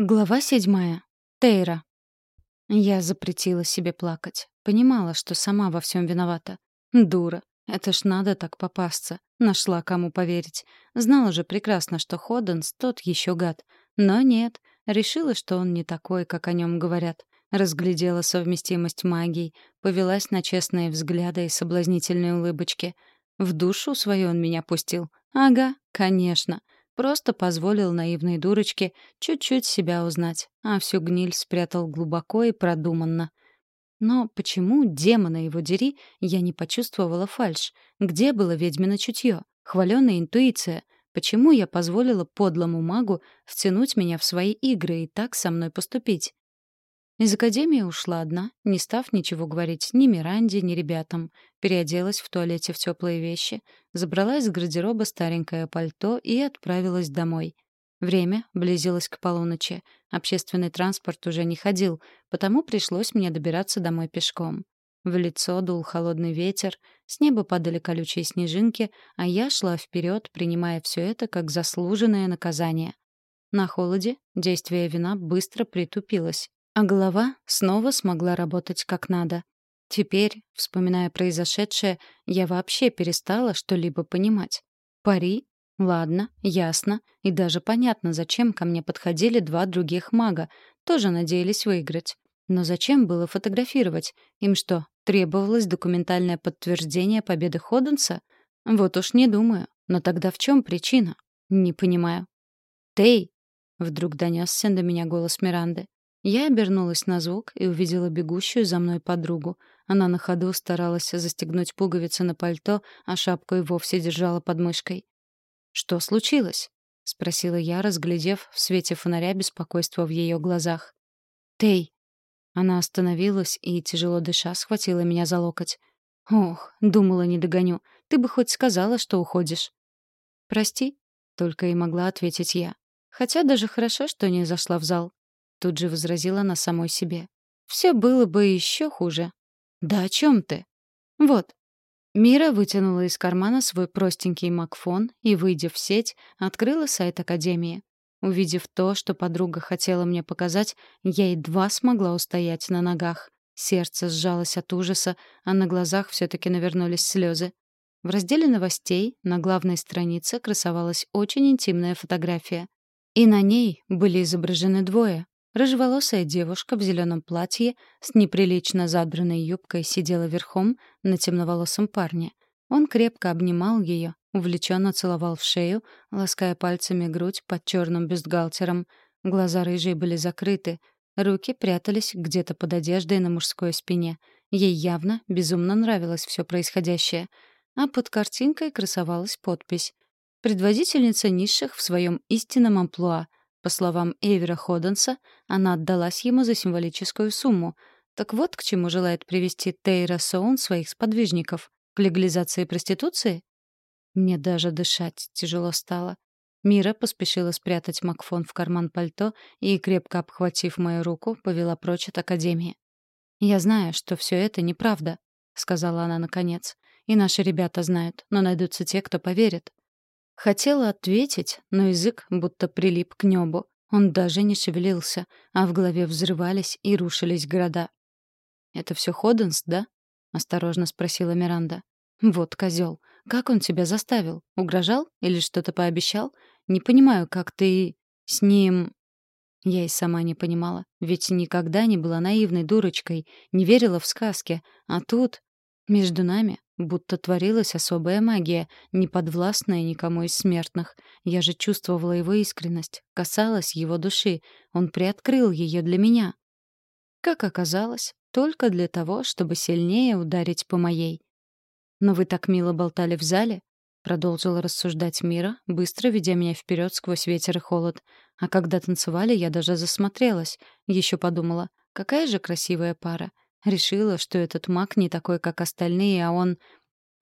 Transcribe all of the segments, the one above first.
Глава седьмая. Тейра. Я запретила себе плакать. Понимала, что сама во всем виновата. Дура. Это ж надо так попасться. Нашла кому поверить. Знала же прекрасно, что Ходенс тот еще гад. Но нет. Решила, что он не такой, как о нем говорят. Разглядела совместимость магий. Повелась на честные взгляды и соблазнительные улыбочки. В душу свою он меня пустил. Ага, конечно. Просто позволил наивной дурочке чуть-чуть себя узнать, а всю гниль спрятал глубоко и продуманно. Но почему, демона его дери, я не почувствовала фальшь? Где было ведьмино чутье? Хваленая интуиция? Почему я позволила подлому магу втянуть меня в свои игры и так со мной поступить? Из академии ушла одна, не став ничего говорить ни Миранде, ни ребятам. Переоделась в туалете в теплые вещи, забрала из гардероба старенькое пальто и отправилась домой. Время близилось к полуночи. Общественный транспорт уже не ходил, потому пришлось мне добираться домой пешком. В лицо дул холодный ветер, с неба падали колючие снежинки, а я шла вперед, принимая все это как заслуженное наказание. На холоде действие вина быстро притупилось, а голова снова смогла работать как надо. Теперь, вспоминая произошедшее, я вообще перестала что-либо понимать. Пари? Ладно, ясно. И даже понятно, зачем ко мне подходили два других мага. Тоже надеялись выиграть. Но зачем было фотографировать? Им что, требовалось документальное подтверждение победы Ходенса? Вот уж не думаю. Но тогда в чем причина? Не понимаю. «Тей!» — вдруг донесся до меня голос Миранды. Я обернулась на звук и увидела бегущую за мной подругу. Она на ходу старалась застегнуть пуговицы на пальто, а шапку и вовсе держала под мышкой. «Что случилось?» — спросила я, разглядев в свете фонаря беспокойство в ее глазах. «Тей!» Она остановилась и, тяжело дыша, схватила меня за локоть. «Ох, думала, не догоню. Ты бы хоть сказала, что уходишь». «Прости», — только и могла ответить я. Хотя даже хорошо, что не зашла в зал. Тут же возразила она самой себе. Все было бы еще хуже. Да о чем ты? Вот. Мира вытянула из кармана свой простенький макфон и, выйдя в сеть, открыла сайт Академии. Увидев то, что подруга хотела мне показать, я едва смогла устоять на ногах. Сердце сжалось от ужаса, а на глазах все-таки навернулись слезы. В разделе новостей на главной странице красовалась очень интимная фотография. И на ней были изображены двое Рыжеволосая девушка в зеленом платье с неприлично задранной юбкой сидела верхом на темноволосом парне. Он крепко обнимал ее, увлеченно целовал в шею, лаская пальцами грудь под черным бюстгальтером. Глаза рыжие были закрыты, руки прятались где-то под одеждой на мужской спине. Ей явно безумно нравилось все происходящее. А под картинкой красовалась подпись «Предводительница низших в своем истинном амплуа», по словам Эвера Ходенса, она отдалась ему за символическую сумму. Так вот к чему желает привести Тейра Соун своих сподвижников. К легализации проституции? Мне даже дышать тяжело стало. Мира поспешила спрятать Макфон в карман пальто и, крепко обхватив мою руку, повела прочь от Академии. «Я знаю, что все это неправда», — сказала она наконец. «И наши ребята знают, но найдутся те, кто поверит. Хотела ответить, но язык будто прилип к небу. Он даже не шевелился, а в голове взрывались и рушились города. «Это все Ходенс, да?» — осторожно спросила Миранда. «Вот козел. Как он тебя заставил? Угрожал или что-то пообещал? Не понимаю, как ты с ним...» Я и сама не понимала, ведь никогда не была наивной дурочкой, не верила в сказки, а тут между нами будто творилась особая магия, не подвластная никому из смертных. Я же чувствовала его искренность, касалась его души. Он приоткрыл ее для меня. Как оказалось, только для того, чтобы сильнее ударить по моей. «Но вы так мило болтали в зале», — продолжила рассуждать Мира, быстро ведя меня вперед сквозь ветер и холод. А когда танцевали, я даже засмотрелась. Еще подумала, какая же красивая пара. Решила, что этот маг не такой, как остальные, а он...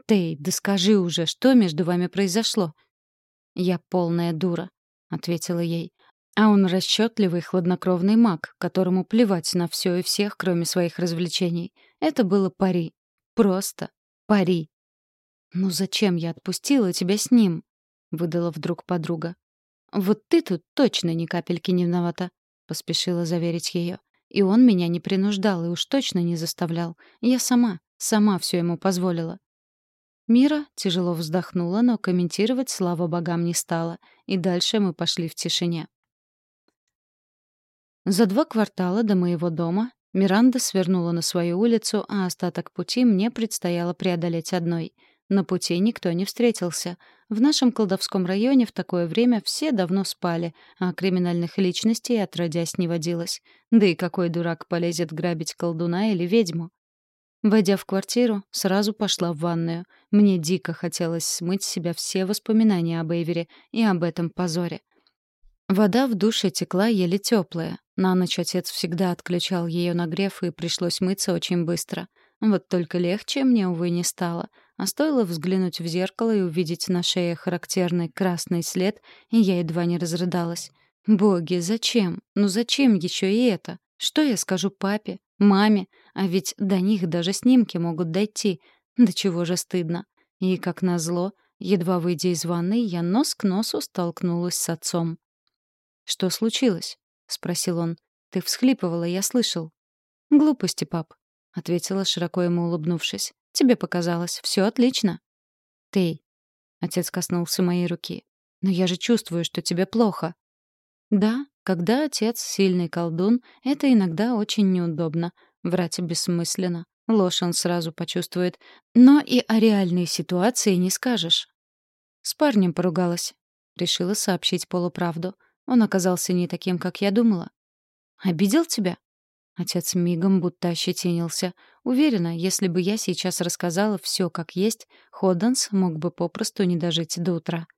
«Тей, да скажи уже, что между вами произошло?» «Я полная дура», — ответила ей. «А он расчетливый, хладнокровный маг, которому плевать на все и всех, кроме своих развлечений. Это было пари. Просто пари». «Ну зачем я отпустила тебя с ним?» — выдала вдруг подруга. «Вот ты тут точно ни капельки не виновата», — поспешила заверить ее. «И он меня не принуждал и уж точно не заставлял. Я сама, сама все ему позволила». Мира тяжело вздохнула, но комментировать, слава богам, не стала. И дальше мы пошли в тишине. За два квартала до моего дома Миранда свернула на свою улицу, а остаток пути мне предстояло преодолеть одной. На пути никто не встретился. В нашем колдовском районе в такое время все давно спали, а криминальных личностей отродясь не водилось. Да и какой дурак полезет грабить колдуна или ведьму? Войдя в квартиру, сразу пошла в ванную. Мне дико хотелось смыть с себя все воспоминания об Эйвере и об этом позоре. Вода в душе текла еле теплая. На ночь отец всегда отключал ее нагрев, и пришлось мыться очень быстро. Вот только легче мне, увы, не стало. А стоило взглянуть в зеркало и увидеть на шее характерный красный след, и я едва не разрыдалась. Боги, зачем? Ну зачем еще и это? Что я скажу папе, маме? А ведь до них даже снимки могут дойти. До чего же стыдно. И, как назло, едва выйдя из ванной, я нос к носу столкнулась с отцом. «Что случилось?» — спросил он. «Ты всхлипывала, я слышал». «Глупости, пап», — ответила, широко ему улыбнувшись. «Тебе показалось. Все отлично». «Ты...» — отец коснулся моей руки. «Но я же чувствую, что тебе плохо». «Да, когда отец сильный колдун, это иногда очень неудобно. Врать бессмысленно. Ложь он сразу почувствует. Но и о реальной ситуации не скажешь». «С парнем поругалась». Решила сообщить полуправду. Он оказался не таким, как я думала. «Обидел тебя?» Отец мигом будто ощетинился. Уверена, если бы я сейчас рассказала все как есть, Ходденс мог бы попросту не дожить до утра.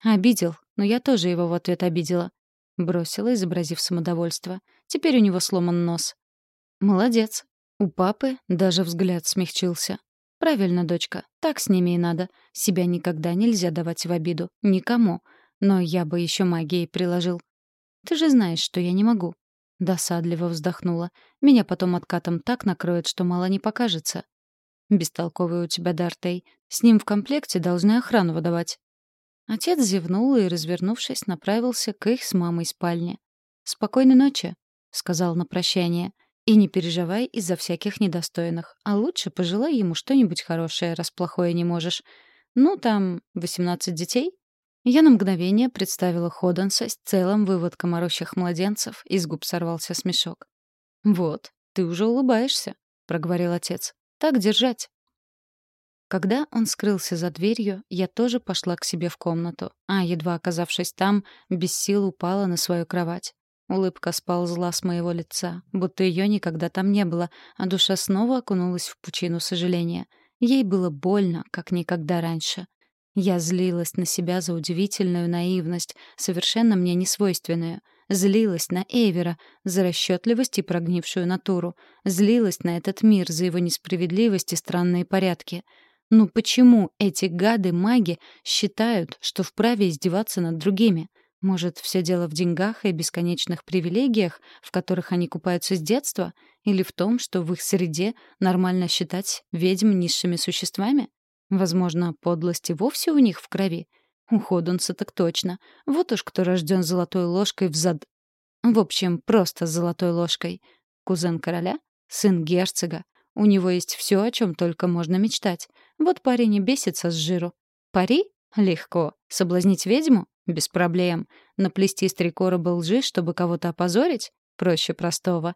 «Обидел, но я тоже его в ответ обидела». Бросила, изобразив самодовольство. Теперь у него сломан нос. «Молодец». У папы даже взгляд смягчился. «Правильно, дочка, так с ними и надо. Себя никогда нельзя давать в обиду. Никому. Но я бы еще магией приложил. Ты же знаешь, что я не могу. Досадливо вздохнула. Меня потом откатом так накроет, что мало не покажется. Бестолковый у тебя Дартей. С ним в комплекте должны охрану выдавать. Отец зевнул и, развернувшись, направился к их с мамой спальне. «Спокойной ночи», — сказал на прощание. «И не переживай из-за всяких недостойных. А лучше пожелай ему что-нибудь хорошее, раз плохое не можешь. Ну, там, восемнадцать детей?» Я на мгновение представила Ходенса с целым выводком орущих младенцев, и с губ сорвался смешок. «Вот, ты уже улыбаешься», — проговорил отец. «Так держать». Когда он скрылся за дверью, я тоже пошла к себе в комнату, а, едва оказавшись там, без сил упала на свою кровать. Улыбка сползла с моего лица, будто ее никогда там не было, а душа снова окунулась в пучину сожаления. Ей было больно, как никогда раньше. Я злилась на себя за удивительную наивность, совершенно мне несвойственную. Злилась на Эвера за расчетливость и прогнившую натуру. Злилась на этот мир за его несправедливость и странные порядки. Ну почему эти гады-маги считают, что вправе издеваться над другими? Может, все дело в деньгах и бесконечных привилегиях, в которых они купаются с детства? Или в том, что в их среде нормально считать ведьм низшими существами? Возможно, подлость и вовсе у них в крови. У Ходунса так точно. Вот уж кто рожден золотой ложкой в зад... В общем, просто золотой ложкой. Кузен короля? Сын герцога. У него есть все, о чем только можно мечтать. Вот парень и бесится с жиру. Пари? Легко. Соблазнить ведьму? Без проблем. Наплести с три короба лжи, чтобы кого-то опозорить? Проще простого.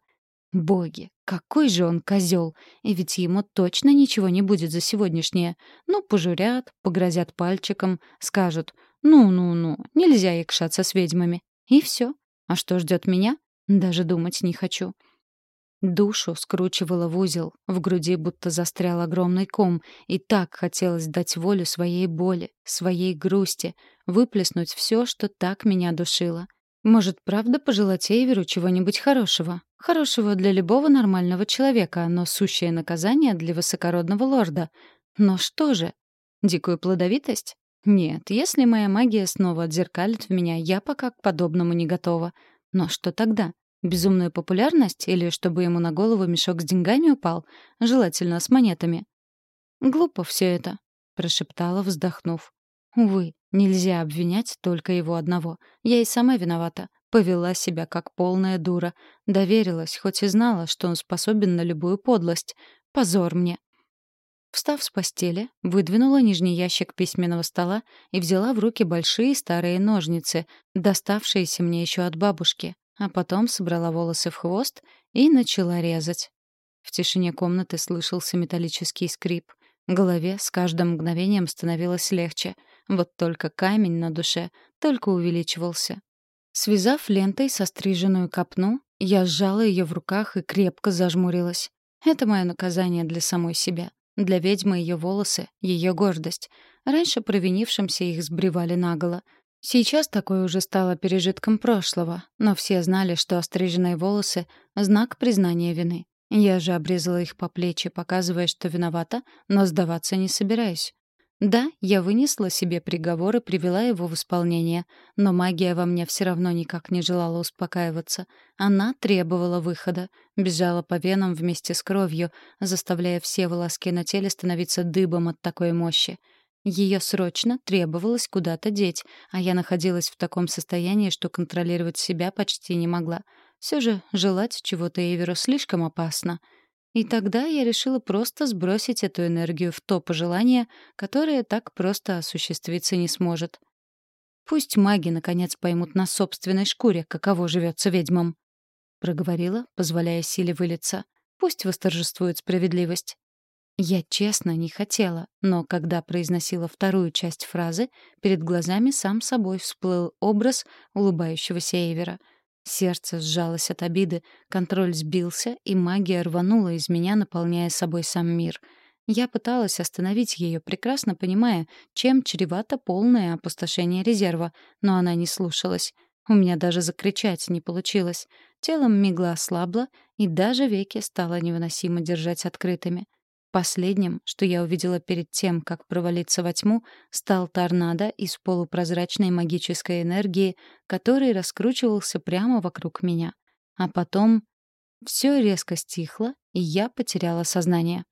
Боги, какой же он козел! И ведь ему точно ничего не будет за сегодняшнее. Ну, пожурят, погрозят пальчиком, скажут «ну-ну-ну, нельзя якшаться с ведьмами». И все. А что ждет меня? Даже думать не хочу. Душу скручивало в узел, в груди будто застрял огромный ком, и так хотелось дать волю своей боли, своей грусти, выплеснуть все, что так меня душило. Может, правда пожелать Эйверу чего-нибудь хорошего? Хорошего для любого нормального человека, но сущее наказание для высокородного лорда. Но что же? Дикую плодовитость? Нет, если моя магия снова отзеркалит в меня, я пока к подобному не готова. Но что тогда? Безумную популярность или чтобы ему на голову мешок с деньгами упал? Желательно с монетами. «Глупо все это», — прошептала, вздохнув. Увы, нельзя обвинять только его одного. Я и сама виновата. По Повела себя как полная дура. Доверилась, хоть и знала, что он способен на любую подлость. Позор мне. Встав с постели, выдвинула нижний ящик письменного стола и взяла в руки большие старые ножницы, доставшиеся мне еще от бабушки, а потом собрала волосы в хвост и начала резать. В тишине комнаты слышался металлический скрип. Голове с каждым мгновением становилось легче. Вот только камень на душе только увеличивался. Связав лентой состриженную копну, я сжала ее в руках и крепко зажмурилась. Это мое наказание для самой себя. Для ведьмы ее волосы — ее гордость. Раньше провинившимся их сбривали наголо. Сейчас такое уже стало пережитком прошлого, но все знали, что остриженные волосы — знак признания вины. Я же обрезала их по плечи, показывая, что виновата, но сдаваться не собираюсь. Да, я вынесла себе приговор и привела его в исполнение, но магия во мне все равно никак не желала успокаиваться. Она требовала выхода, бежала по венам вместе с кровью, заставляя все волоски на теле становиться дыбом от такой мощи. Ее срочно требовалось куда-то деть, а я находилась в таком состоянии, что контролировать себя почти не могла. Все же желать чего-то Эверу слишком опасно — и тогда я решила просто сбросить эту энергию в то пожелание, которое так просто осуществиться не сможет. Пусть маги наконец поймут на собственной шкуре, каково живется ведьмам. Проговорила, позволяя силе вылиться. Пусть восторжествует справедливость. Я честно не хотела, но когда произносила вторую часть фразы, перед глазами сам собой всплыл образ улыбающегося Эйвера — Сердце сжалось от обиды, контроль сбился, и магия рванула из меня, наполняя собой сам мир. Я пыталась остановить ее, прекрасно понимая, чем чревато полное опустошение резерва, но она не слушалась. У меня даже закричать не получилось. Телом мигла ослабла, и даже веки стало невыносимо держать открытыми. Последним, что я увидела перед тем, как провалиться во тьму, стал торнадо из полупрозрачной магической энергии, который раскручивался прямо вокруг меня. А потом все резко стихло, и я потеряла сознание.